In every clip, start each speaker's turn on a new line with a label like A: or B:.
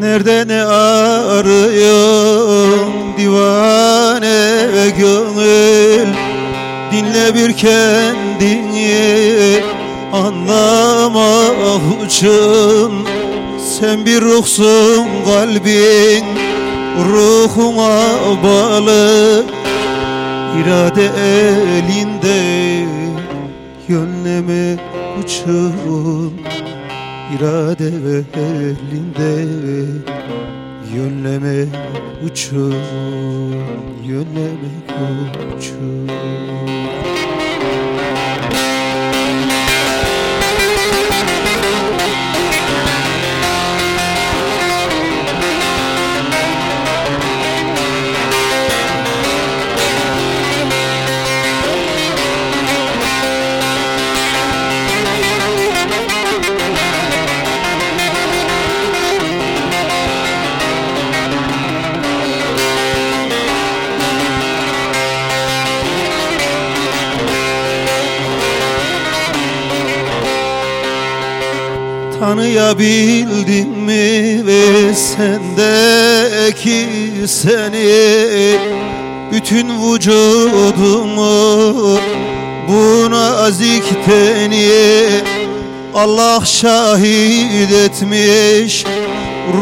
A: Nerede ne arıyorsun divane gönül. Dinle bir kendini. Anlamak için Sen bir ruhsun kalbin. Ruhuna bağlı. İrade elinde. Yönleme uçun İrade ve elinde Yönleme uçun Yönleme uçun Tanıyabildin mi? Ve sendeki seni Bütün vücudumu bu nazik teni Allah şahit etmiş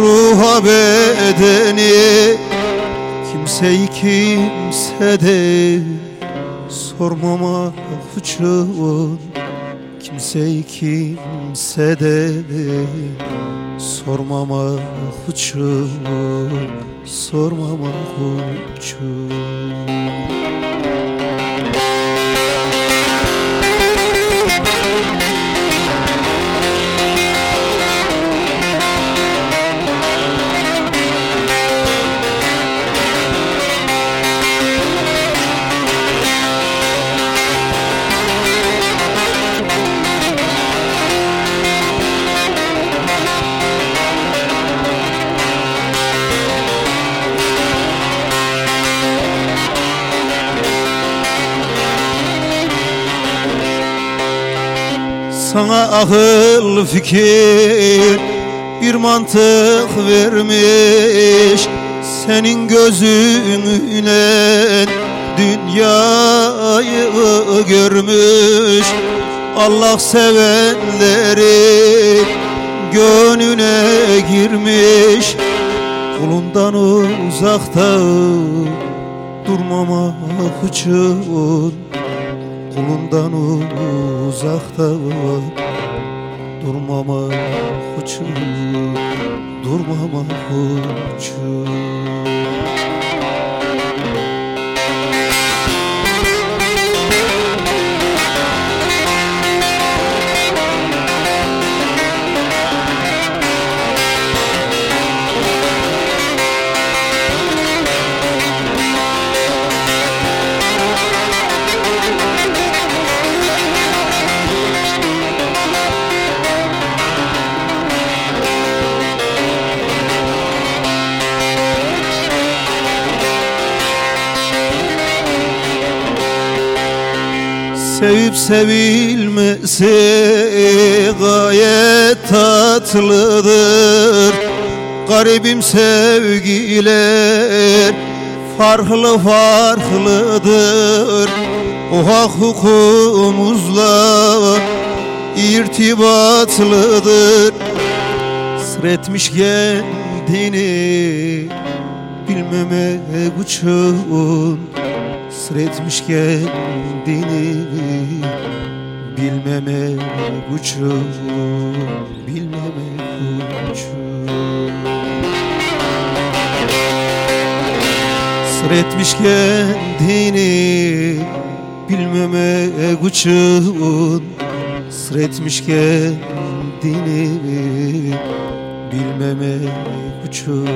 A: ruha bedeni Kimseyi kimse de sormamak için Kimseyi kimse de sormamak için Sormamak için Sana akıl fikir bir mantık vermiş. Senin gözünle dünyayı görmüş. Allah sevenleri gönlüne girmiş. Kulundan uzakta durmamak için Kulundan uzakta durmamak için Durmamak için Sevip sevilmesi gayet tatlıdır. Garibim sevgiler farklı farklıdır. O hak hukumuzla irtibatlıdır. Sretmiş kendini bilmemek için Sretmiş kendini. Bilmemek için Bilmemek için Sretmiş kendini bilmemek için Sretmiş kendini bilmemek için